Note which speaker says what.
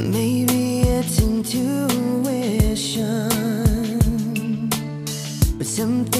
Speaker 1: Maybe it's intuition, but something.